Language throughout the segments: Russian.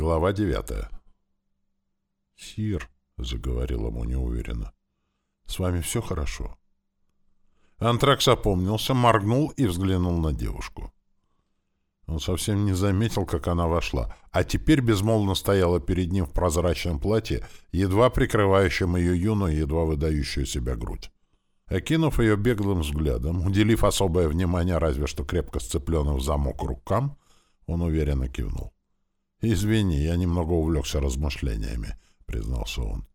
Глава девятая. «Сир», — заговорил ему неуверенно, — «с вами все хорошо?» Антракс опомнился, моргнул и взглянул на девушку. Он совсем не заметил, как она вошла, а теперь безмолвно стояла перед ним в прозрачном платье, едва прикрывающем ее юную, едва выдающую себя грудь. Окинув ее беглым взглядом, уделив особое внимание разве что крепко сцепленным в замок рукам, он уверенно кивнул. «Извини, я немного увлекся размышлениями», — признался он.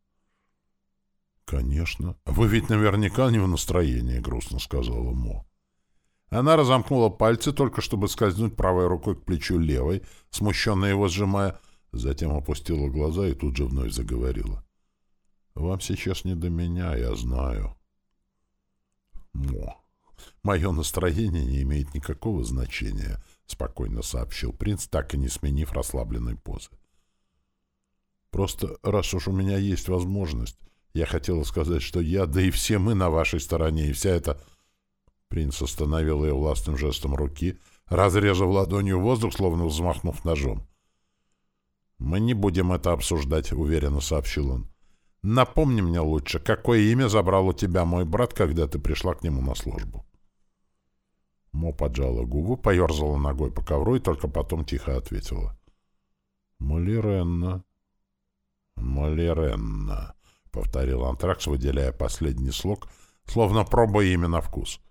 «Конечно. Вы ведь наверняка не в настроении», — грустно сказала Мо. Она разомкнула пальцы, только чтобы скользнуть правой рукой к плечу левой, смущенно его сжимая, затем опустила глаза и тут же вновь заговорила. «Вам сейчас не до меня, я знаю». «Мо, мое настроение не имеет никакого значения», — спокойно сообщил принц, так и не сменив расслабленной позы. «Просто, раз уж у меня есть возможность, я хотела сказать, что я, да и все мы на вашей стороне, и вся эта...» Принц остановил ее властным жестом руки, разрезав ладонью воздух, словно взмахнув ножом. «Мы не будем это обсуждать», — уверенно сообщил он. «Напомни мне лучше, какое имя забрал у тебя мой брат, когда ты пришла к нему на службу?» Мо поджала губы, поерзала ногой по ковру и только потом тихо ответила. «Малиренна». «Малиренна», — повторил Антракс, выделяя последний слог, словно пробуя имя на вкус.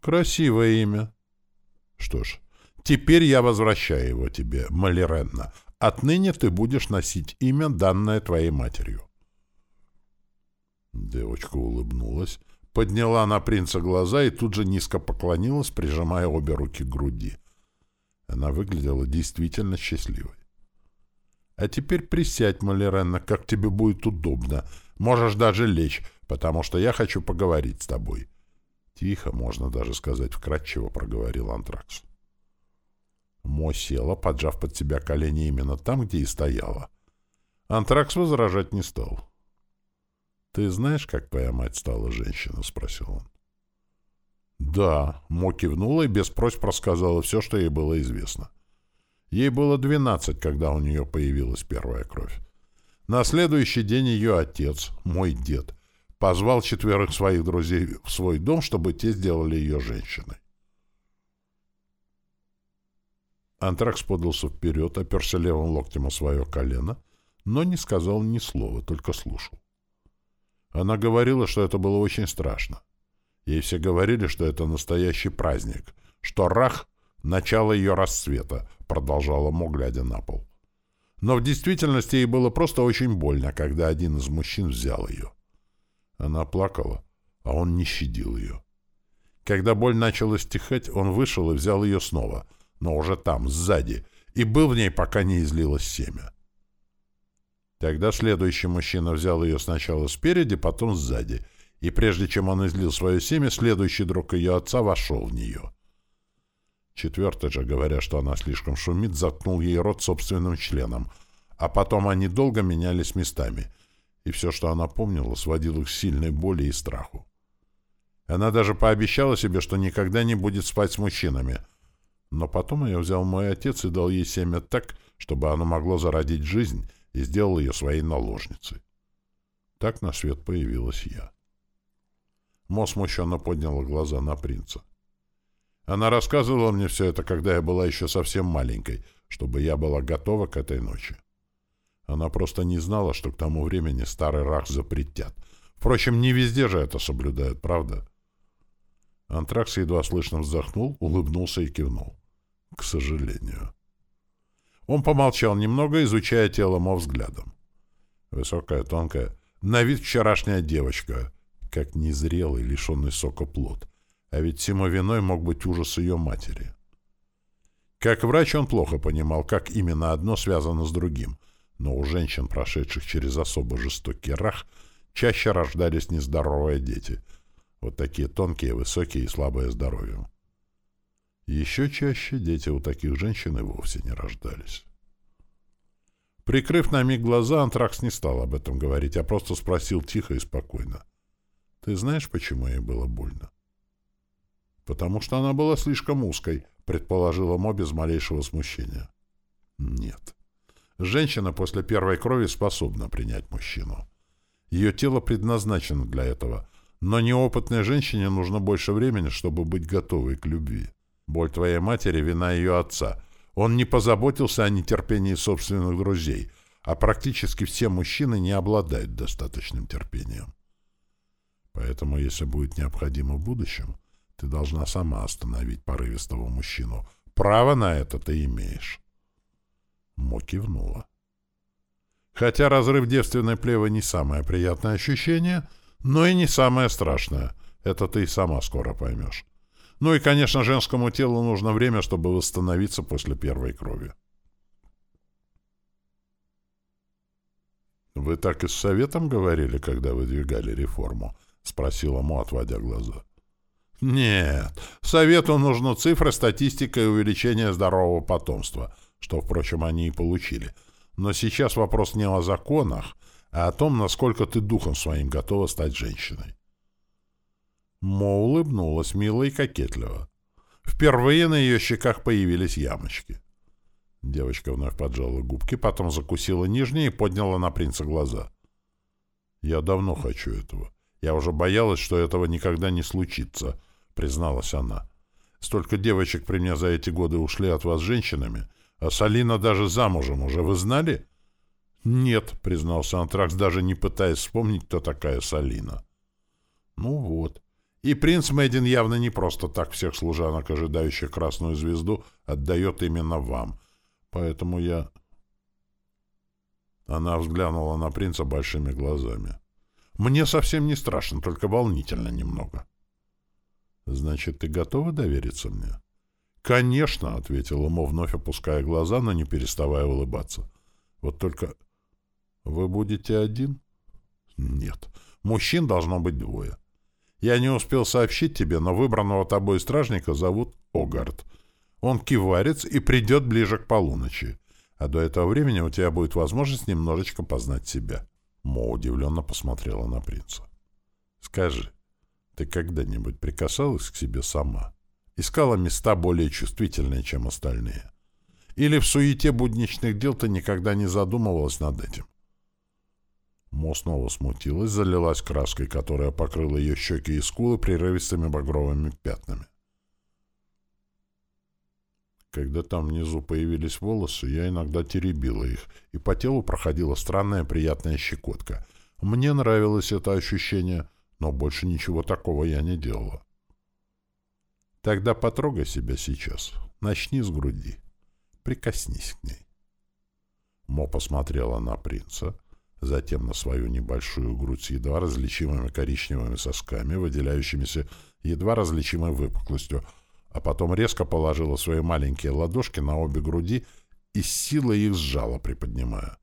«Красивое имя». «Что ж, теперь я возвращаю его тебе, Малиренна. Отныне ты будешь носить имя, данное твоей матерью». Девочка улыбнулась, подняла на принца глаза и тут же низко поклонилась, прижимая обе руки к груди. Она выглядела действительно счастливой. «А теперь присядь, Малеренна, как тебе будет удобно. Можешь даже лечь, потому что я хочу поговорить с тобой». Тихо, можно даже сказать, вкратчиво проговорил Антракс. Мо села, поджав под себя колени именно там, где и стояла. Антракс возражать не стал. «Ты знаешь, как твоя мать стала женщиной?» — спросил он. «Да», — Мо кивнула и без просьб рассказала все, что ей было известно. Ей было двенадцать, когда у нее появилась первая кровь. На следующий день ее отец, мой дед, позвал четверых своих друзей в свой дом, чтобы те сделали ее женщиной. Антракс подался вперед, оперся левым локтем о свое колено, но не сказал ни слова, только слушал. Она говорила, что это было очень страшно. Ей все говорили, что это настоящий праздник, что Рах — начало ее расцвета, продолжала Мо, глядя на пол. Но в действительности ей было просто очень больно, когда один из мужчин взял ее. Она плакала, а он не щадил ее. Когда боль начала стихать, он вышел и взял ее снова, но уже там, сзади, и был в ней, пока не излилось семя. Тогда следующий мужчина взял ее сначала спереди, потом сзади, и прежде чем он излил свое семя, следующий друг ее отца вошел в нее. Четвертый же, говоря, что она слишком шумит, заткнул ей рот собственным членом, а потом они долго менялись местами, и все, что она помнила, сводило к сильной боли и страху. Она даже пообещала себе, что никогда не будет спать с мужчинами. Но потом ее взял мой отец и дал ей семя так, чтобы оно могло зародить жизнь — и сделал ее своей наложницей. Так на свет появилась я. Мо смущенно подняла глаза на принца. Она рассказывала мне все это, когда я была еще совсем маленькой, чтобы я была готова к этой ночи. Она просто не знала, что к тому времени старый рах запретят. Впрочем, не везде же это соблюдают, правда? Антракс едва слышно вздохнул, улыбнулся и кивнул. К сожалению. Он помолчал немного, изучая тело Мо взглядом. Высокая, тонкая, на вид вчерашняя девочка, как незрелый, лишенный сока плод. А ведь всему виной мог быть ужас ее матери. Как врач он плохо понимал, как именно одно связано с другим, но у женщин, прошедших через особо жестокий рах, чаще рождались нездоровые дети. Вот такие тонкие, высокие и слабые здоровьем. Еще чаще дети у таких женщин и вовсе не рождались. Прикрыв на миг глаза, Антракс не стал об этом говорить, а просто спросил тихо и спокойно. «Ты знаешь, почему ей было больно?» «Потому что она была слишком узкой», — предположила Мо без малейшего смущения. «Нет. Женщина после первой крови способна принять мужчину. Ее тело предназначено для этого, но неопытной женщине нужно больше времени, чтобы быть готовой к любви. Боль твоей матери — вина ее отца. Он не позаботился о нетерпении собственных друзей, а практически все мужчины не обладают достаточным терпением. Поэтому, если будет необходимо в будущем, ты должна сама остановить порывистого мужчину. Право на это ты имеешь. Мо кивнула. Хотя разрыв девственной плевы не самое приятное ощущение, но и не самое страшное. Это ты и сама скоро поймешь. Ну и, конечно, женскому телу нужно время, чтобы восстановиться после первой крови. «Вы так и с советом говорили, когда выдвигали реформу?» — спросила Мо, отводя глаза. «Нет, совету нужны цифры, статистика и увеличение здорового потомства, что, впрочем, они и получили. Но сейчас вопрос не о законах, а о том, насколько ты духом своим готова стать женщиной». Улыбнулась мило и кокетливо. Впервые на ее щеках появились ямочки. Девочка вновь поджала губки, потом закусила нижние и подняла на принца глаза. «Я давно хочу этого. Я уже боялась, что этого никогда не случится», — призналась она. «Столько девочек при мне за эти годы ушли от вас женщинами, а Салина даже замужем уже, вы знали?» «Нет», — признался Антракс, даже не пытаясь вспомнить, кто такая Салина. «Ну вот. И принц Мэддин явно не просто так всех служанок, ожидающих красную звезду, отдает именно вам. Поэтому я...» Она взглянула на принца большими глазами. Мне совсем не страшно, только волнительно немного. Значит, ты готова довериться мне? Конечно, ответила Мо, вновь опуская глаза, но не переставая улыбаться. Вот только вы будете один? Нет. Мужчин должно быть двое. Я не успел сообщить тебе, но выбранного тобой стражника зовут Огард. Он киварец и придет ближе к полуночи. А до этого времени у тебя будет возможность немножечко познать себя. Мо удивленно посмотрела на принца. «Скажи, ты когда-нибудь прикасалась к себе сама? Искала места более чувствительные, чем остальные? Или в суете будничных дел ты никогда не задумывалась над этим?» Мо снова смутилась, залилась краской, которая покрыла ее щеки и скулы прерывистыми багровыми пятнами. Когда там внизу появились волосы, я иногда теребила их, и по телу проходила странная приятная щекотка. Мне нравилось это ощущение, но больше ничего такого я не делала. Тогда потрогай себя сейчас. Начни с груди. Прикоснись к ней. Мо посмотрела на принца, затем на свою небольшую грудь с едва различимыми коричневыми сосками, выделяющимися едва различимой выпуклостью, а потом резко положила свои маленькие ладошки на обе груди и с силой их сжала, приподнимая.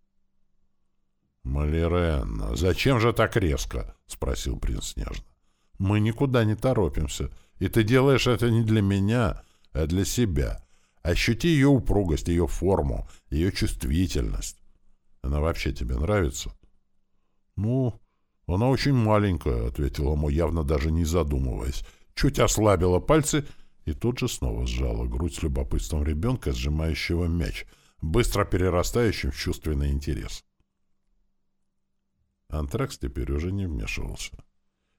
«Малиренна, зачем же так резко?» — спросил принц нежно. «Мы никуда не торопимся, и ты делаешь это не для меня, а для себя. Ощути ее упругость, ее форму, ее чувствительность. Она вообще тебе нравится?» «Ну, она очень маленькая», — ответила ему, явно даже не задумываясь. Чуть ослабила пальцы — и тут же снова сжала грудь с любопытством ребенка, сжимающего мяч, быстро перерастающим в чувственный интерес. Антракс теперь уже не вмешивался.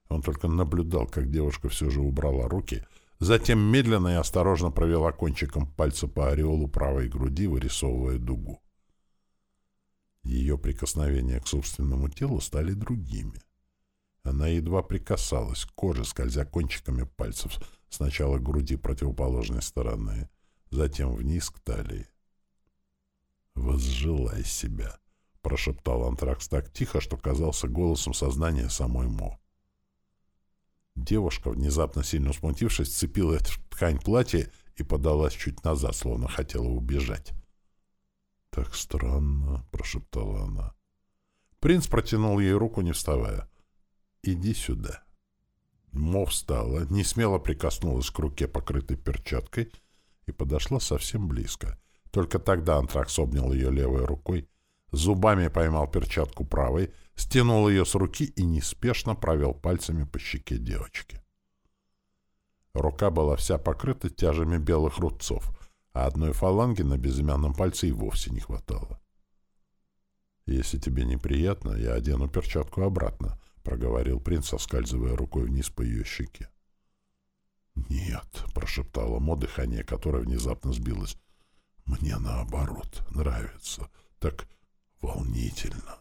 Он только наблюдал, как девушка все же убрала руки, затем медленно и осторожно провела кончиком пальца по ореолу правой груди, вырисовывая дугу. Ее прикосновения к собственному телу стали другими. Она едва прикасалась к коже, скользя кончиками пальцев, Сначала к груди противоположной стороны, затем вниз к талии. «Возжелай себя», — прошептал Антракс так тихо, что казался голосом сознания самой Мо. Девушка, внезапно сильно смутившись, цепила ткань платья и подалась чуть назад, словно хотела убежать. «Так странно», — прошептала она. Принц протянул ей руку, не вставая. «Иди сюда». Мо встала, не смело прикоснулась к руке, покрытой перчаткой, и подошла совсем близко. Только тогда Антракс обнял ее левой рукой, зубами поймал перчатку правой, стянул ее с руки и неспешно провел пальцами по щеке девочки. Рука была вся покрыта тяжами белых рубцов, а одной фаланги на безымянном пальце и вовсе не хватало. «Если тебе неприятно, я одену перчатку обратно», — проговорил принц, соскальзывая рукой вниз по ее щеке. «Нет», — прошептала Мо, дыхание которое внезапно сбилось. «Мне наоборот нравится. Так волнительно».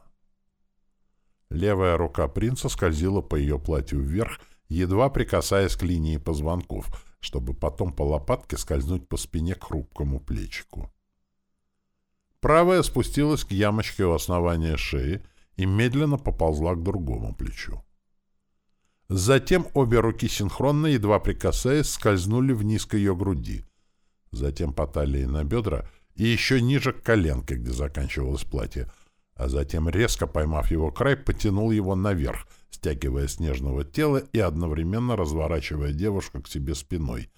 Левая рука принца скользила по ее платью вверх, едва прикасаясь к линии позвонков, чтобы потом по лопатке скользнуть по спине к хрупкому плечику. Правая спустилась к ямочке у основания шеи и медленно поползла к другому плечу. Затем обе руки синхронно, едва прикасаясь, скользнули вниз к ее груди. Затем по талии на бедра и еще ниже к коленке, где заканчивалось платье, а затем, резко поймав его край, потянул его наверх, стягивая с нежного тела и одновременно разворачивая девушку к себе спиной,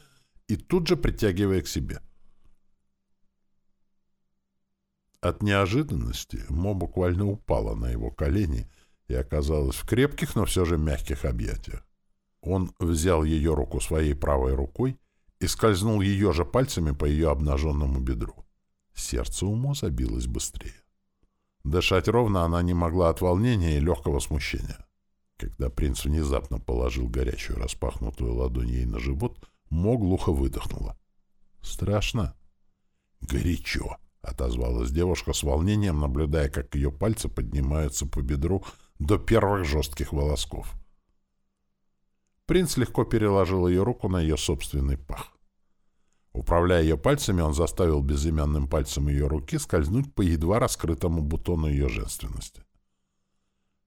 и тут же притягивая к себе — От неожиданности Мо буквально упала на его колени и оказалась в крепких, но все же мягких объятиях. Он взял ее руку своей правой рукой и скользнул ее же пальцами по ее обнаженному бедру. Сердце у Мо забилось быстрее. Дышать ровно она не могла от волнения и легкого смущения. Когда принц внезапно положил горячую распахнутую ладонь ей на живот, Мо глухо выдохнула. «Страшно?» «Горячо!» — отозвалась девушка с волнением, наблюдая, как ее пальцы поднимаются по бедру до первых жестких волосков. Принц легко переложил ее руку на ее собственный пах. Управляя ее пальцами, он заставил безымянным пальцем ее руки скользнуть по едва раскрытому бутону ее женственности.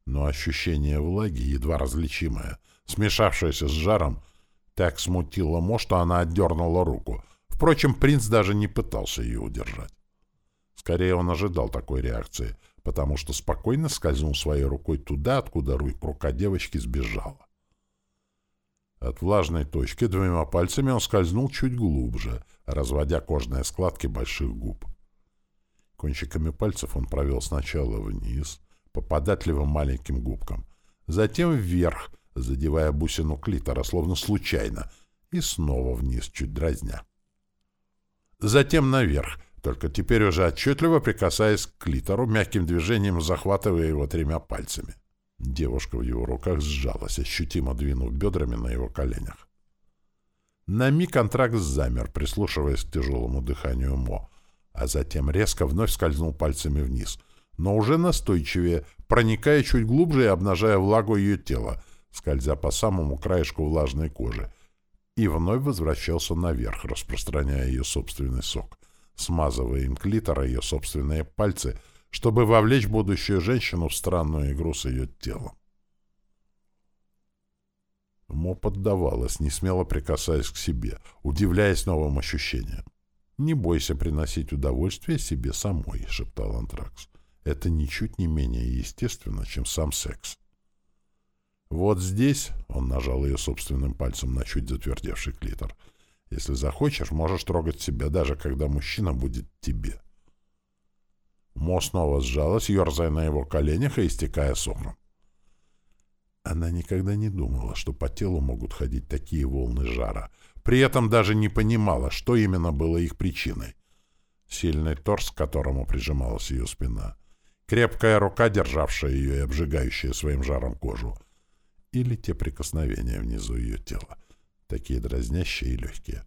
Но ощущение влаги, едва различимое, смешавшееся с жаром, так смутило Мо, что она отдернула руку. Впрочем, принц даже не пытался ее удержать. Скорее, он ожидал такой реакции, потому что спокойно скользнул своей рукой туда, откуда рука девочки сбежала. От влажной точки двумя пальцами он скользнул чуть глубже, разводя кожные складки больших губ. Кончиками пальцев он провел сначала вниз, по податливым маленьким губкам, затем вверх, задевая бусину клитора, словно случайно, и снова вниз, чуть дразня. Затем наверх, только теперь уже отчетливо прикасаясь к клитору, мягким движением захватывая его тремя пальцами. Девушка в его руках сжалась, ощутимо двинув бедрами на его коленях. На миг контракт замер, прислушиваясь к тяжелому дыханию Мо, а затем резко вновь скользнул пальцами вниз, но уже настойчивее, проникая чуть глубже и обнажая влагу ее тела, скользя по самому краешку влажной кожи, и вновь возвращался наверх, распространяя ее собственный сок — смазывая им клитора ее собственные пальцы, чтобы вовлечь будущую женщину в странную игру с ее телом. Мо поддавалась, не смело прикасаясь к себе, удивляясь новым ощущениям. «Не бойся приносить удовольствие себе самой», — шептал Антракс. «Это ничуть не менее естественно, чем сам секс». «Вот здесь», — он нажал ее собственным пальцем на чуть затвердевший клитор, — если захочешь, можешь трогать себя, даже когда мужчина будет тебе. Мо снова сжалась, ерзая на его коленях и истекая соком. Она никогда не думала, что по телу могут ходить такие волны жара. При этом даже не понимала, что именно было их причиной. Сильный торс, к которому прижималась ее спина. Крепкая рука, державшая ее и обжигающая своим жаром кожу. Или те прикосновения внизу ее тела такие дразнящие и легкие.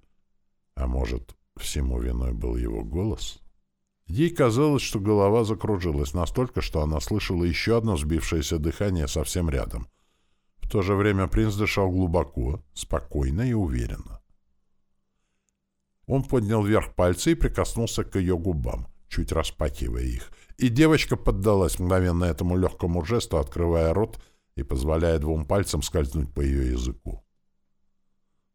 А может, всему виной был его голос? Ей казалось, что голова закружилась настолько, что она слышала еще одно сбившееся дыхание совсем рядом. В то же время принц дышал глубоко, спокойно и уверенно. Он поднял вверх пальцы и прикоснулся к ее губам, чуть распакивая их, и девочка поддалась мгновенно этому легкому жесту, открывая рот и позволяя двум пальцам скользнуть по ее языку.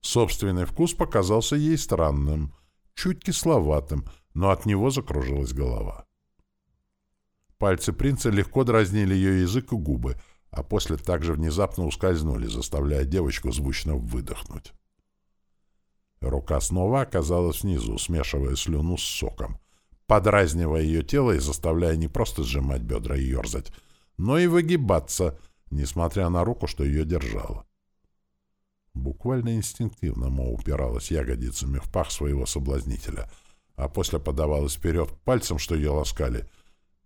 Собственный вкус показался ей странным, чуть кисловатым, но от него закружилась голова. Пальцы принца легко дразнили ее язык и губы, а после также внезапно ускользнули, заставляя девочку звучно выдохнуть. Рука снова оказалась внизу, смешивая слюну с соком, подразнивая ее тело и заставляя не просто сжимать бедра и ерзать, но и выгибаться, несмотря на руку, что ее держала. Буквально инстинктивно Мо упиралась ягодицами в пах своего соблазнителя, а после подавалась вперед пальцем, что ее ласкали,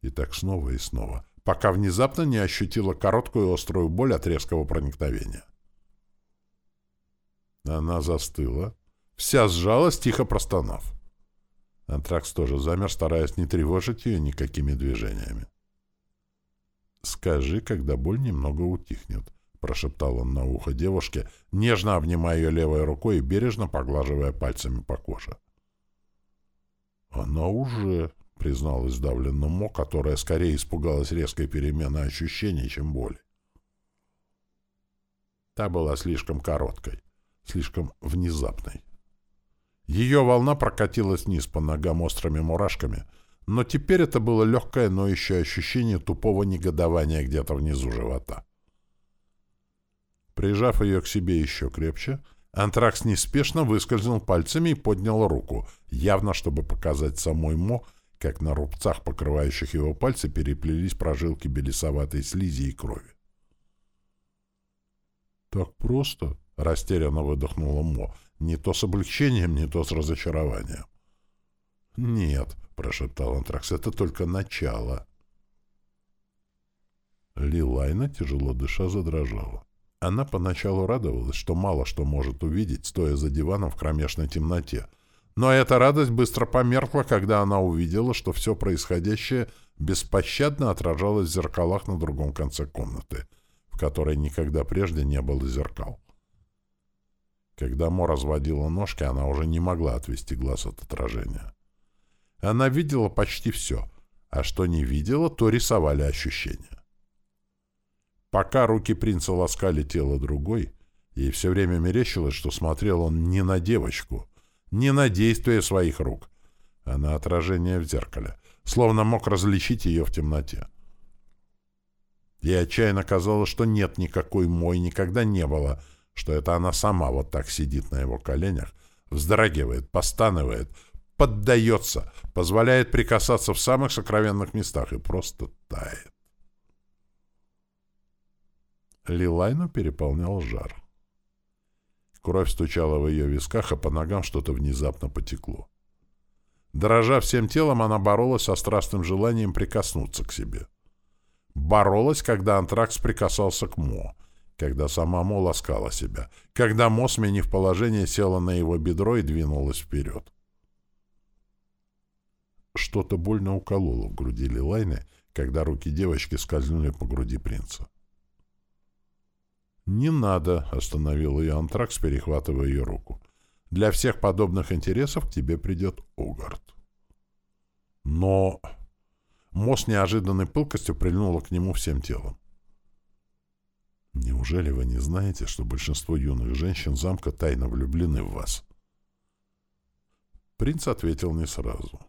И так снова и снова, пока внезапно не ощутила короткую острую боль от резкого проникновения. Она застыла, вся сжалась, тихо простонав. Антракс тоже замер, стараясь не тревожить ее никакими движениями. «Скажи, когда боль немного утихнет», — прошептал он на ухо девушке, нежно обнимая ее левой рукой и бережно поглаживая пальцами по коже. «Она уже», — призналась сдавленно Мо, которая скорее испугалась резкой перемены ощущений, чем боли. Та была слишком короткой, слишком внезапной. Ее волна прокатилась вниз по ногам острыми мурашками, но теперь это было легкое ноющее ощущение тупого негодования где-то внизу живота. Прижав ее к себе еще крепче, Антракс неспешно выскользнул пальцами и поднял руку, явно чтобы показать самой Мо, как на рубцах, покрывающих его пальцы, переплелись прожилки белесоватой слизи и крови. «Так просто?» — растерянно выдохнула Мо — не то с облегчением, не то с разочарованием. «Нет», — прошептал Антракс, — «это только начало». Лилайна, тяжело дыша, задрожала. Она поначалу радовалась, что мало что может увидеть, стоя за диваном в кромешной темноте. Но эта радость быстро померкла, когда она увидела, что все происходящее беспощадно отражалось в зеркалах на другом конце комнаты, в которой никогда прежде не было зеркал. Когда Мо разводила ножки, она уже не могла отвести глаз от отражения. Она видела почти все, а что не видела, то рисовали ощущения. Пока руки принца ласкали тело другой, ей все время мерещилось, что смотрел он не на девочку, не на действие своих рук, а на отражение в зеркале, словно мог различить ее в темноте. Ей отчаянно казалось, что нет никакой мой, никогда не было — что это она сама вот так сидит на его коленях, вздрагивает, постанывает, поддается, позволяет прикасаться в самых сокровенных местах и просто тает. Лилайну переполнял жар. Кровь стучала в ее висках, а по ногам что-то внезапно потекло. Дрожа всем телом, она боролась со страстным желанием прикоснуться к себе. Боролась, когда антракс прикасался к Мо — когда сама Мо ласкала себя, когда Мо, сменив положение, села на его бедро и двинулась вперед. Что-то больно укололо в груди Лилайны, когда руки девочки скользнули по груди принца. «Не надо», — остановил ее Антракс, перехватывая ее руку. «Для всех подобных интересов к тебе придет Огард». Но... Мо неожиданной пылкостью прильнула к нему всем телом. Неужели вы не знаете, что большинство юных женщин замка тайно влюблены в вас? Принц ответил не сразу.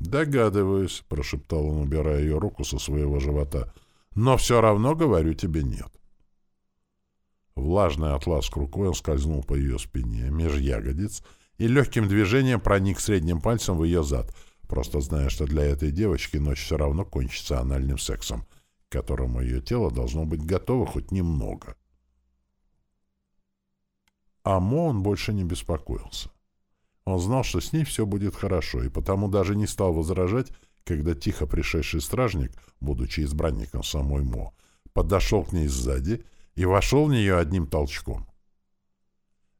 «Догадываюсь», — прошептал он, убирая ее руку со своего живота, — «но все равно говорю тебе нет». Влажный атлас рукой он скользнул по ее спине, меж ягодиц, и легким движением проник средним пальцем в ее зад, просто зная, что для этой девочки ночь все равно кончится анальным сексом, к которому ее тело должно быть готово хоть немного. А Мо он больше не беспокоился. Он знал, что с ней все будет хорошо, и потому даже не стал возражать, когда тихо пришедший стражник, будучи избранником самой Мо, подошел к ней сзади и вошел в нее одним толчком.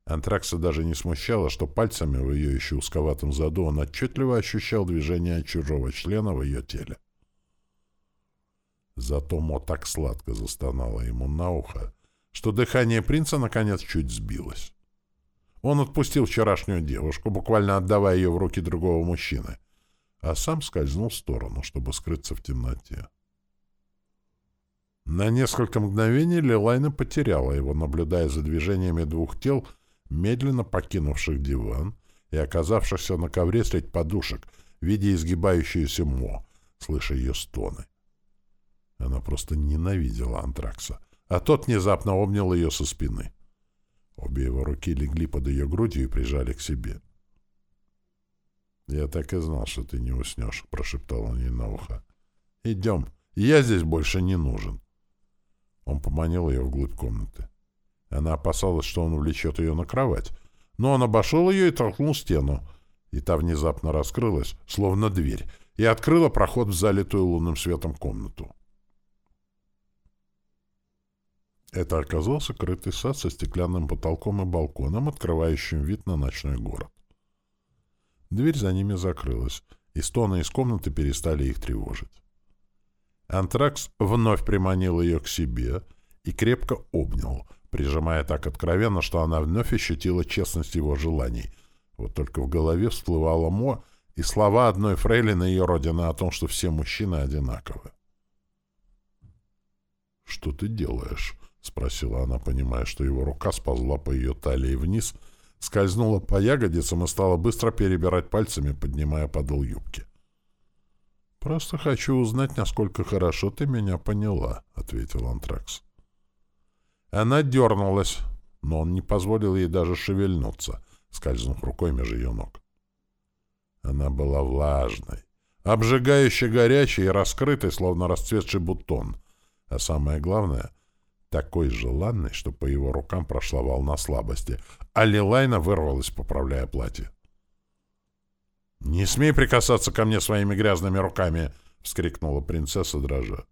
Антракса даже не смущало, что пальцами в ее еще узковатом заду он отчетливо ощущал движение чужого члена в ее теле. Зато Мо так сладко застонала ему на ухо, что дыхание принца наконец чуть сбилось. Он отпустил вчерашнюю девушку, буквально отдавая ее в руки другого мужчины, а сам скользнул в сторону, чтобы скрыться в темноте. На несколько мгновений Лилайна потеряла его, наблюдая за движениями двух тел, медленно покинувших диван и оказавшихся на ковре средь подушек, видя изгибающуюся Мо, слыша ее стоны. Она просто ненавидела Антракса, а тот внезапно обнял ее со спины. Обе его руки легли под ее грудью и прижали к себе. «Я так и знал, что ты не уснешь», — прошептал он ей на ухо. «Идем, я здесь больше не нужен». Он поманил ее вглубь комнаты. Она опасалась, что он увлечет ее на кровать, но он обошел ее и толкнул стену, и та внезапно раскрылась, словно дверь, и открыла проход в залитую лунным светом комнату. Это оказался крытый сад со стеклянным потолком и балконом, открывающим вид на ночной город. Дверь за ними закрылась, и стоны из комнаты перестали их тревожить. Антракс вновь приманил ее к себе и крепко обнял, прижимая так откровенно, что она вновь ощутила честность его желаний. Вот только в голове всплывала Мо и слова одной фрейлины ее родины о том, что все мужчины одинаковы. «Что ты делаешь?» — спросила она, понимая, что его рука сползла по ее талии вниз — скользнула по ягодицам и стала быстро перебирать пальцами, поднимая подол юбки. «Просто хочу узнать, насколько хорошо ты меня поняла», — ответил Антракс. Она дернулась, но он не позволил ей даже шевельнуться, скользнув рукой между ее ног. Она была влажной, обжигающе горячей и раскрытой, словно расцветший бутон, а самое главное такой желанный, что по его рукам прошла волна слабости, а Лилайна вырвалась, поправляя платье. «Не смей прикасаться ко мне своими грязными руками!» — вскрикнула принцесса дрожа.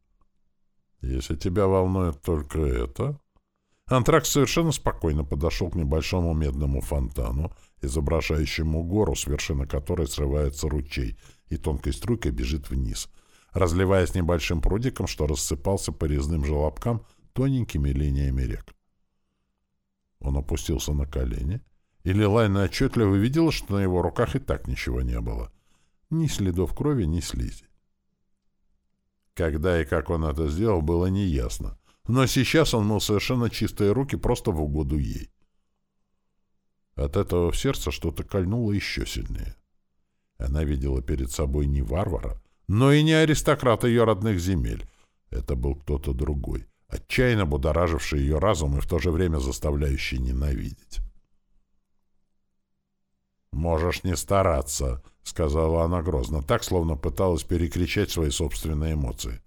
«Если тебя волнует только это...» Антракс совершенно спокойно подошел к небольшому медному фонтану, изображающему гору, с вершины которой срывается ручей, и тонкой струйкой бежит вниз, разливаясь небольшим прудиком, что рассыпался по резным желобкам тоненькими линиями рек. Он опустился на колени, и Лилайна отчетливо видела, что на его руках и так ничего не было. Ни следов крови, ни слизи. Когда и как он это сделал, было неясно. Но сейчас он мыл совершенно чистые руки просто в угоду ей. От этого в сердце что-то кольнуло еще сильнее. Она видела перед собой не варвара, но и не аристократа ее родных земель. Это был кто-то другой, отчаянно будораживший ее разум и в то же время заставляющий ненавидеть. «Можешь не стараться», — сказала она грозно, так, словно пыталась перекричать свои собственные эмоции.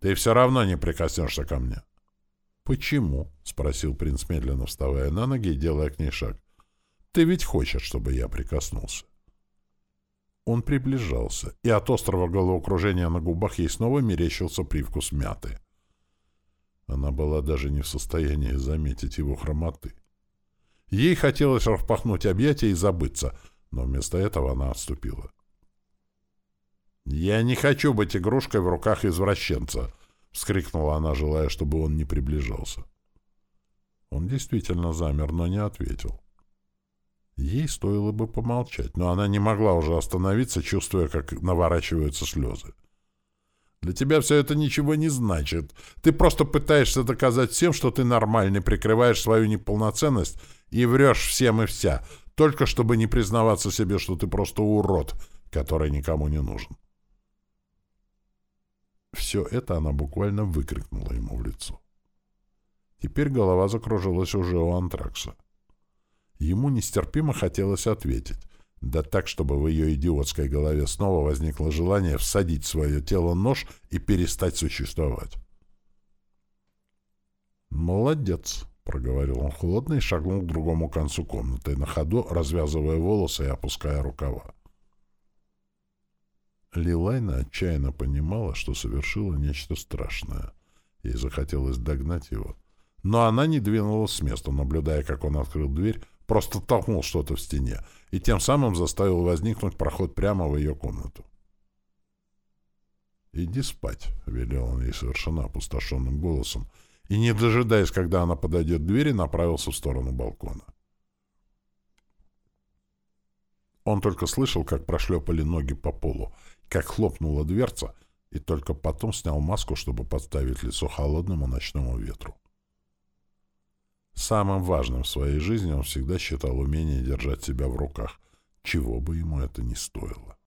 «Ты все равно не прикоснешься ко мне». «Почему?» — спросил принц, медленно вставая на ноги и делая к ней шаг. «Ты ведь хочешь, чтобы я прикоснулся?» Он приближался, и от острого головокружения на губах ей снова мерещился привкус мяты. Она была даже не в состоянии заметить его хромоты. Ей хотелось распахнуть объятия и забыться, но вместо этого она отступила. «Я не хочу быть игрушкой в руках извращенца!» — вскрикнула она, желая, чтобы он не приближался. Он действительно замер, но не ответил. Ей стоило бы помолчать, но она не могла уже остановиться, чувствуя, как наворачиваются слезы. Для тебя все это ничего не значит. Ты просто пытаешься доказать всем, что ты нормальный, прикрываешь свою неполноценность и врешь всем и вся, только чтобы не признаваться себе, что ты просто урод, который никому не нужен. Все это она буквально выкрикнула ему в лицо. Теперь голова закружилась уже у антракса. Ему нестерпимо хотелось ответить, да так, чтобы в ее идиотской голове снова возникло желание всадить в свое тело нож и перестать существовать. «Молодец», — проговорил он холодно и шагнул к другому концу комнаты, на ходу развязывая волосы и опуская рукава. Лилайна отчаянно понимала, что совершила нечто страшное. Ей захотелось догнать его. Но она не двинулась с места, наблюдая, как он открыл дверь, просто толкнул что-то в стене и тем самым заставил возникнуть проход прямо в ее комнату. «Иди спать», — велел он ей совершенно опустошенным голосом, и, не дожидаясь, когда она подойдет к двери, направился в сторону балкона. Он только слышал, как прошлепали ноги по полу, как хлопнула дверца, и только потом снял маску, чтобы подставить лицо холодному ночному ветру. Самым важным в своей жизни он всегда считал умение держать себя в руках, чего бы ему это ни стоило.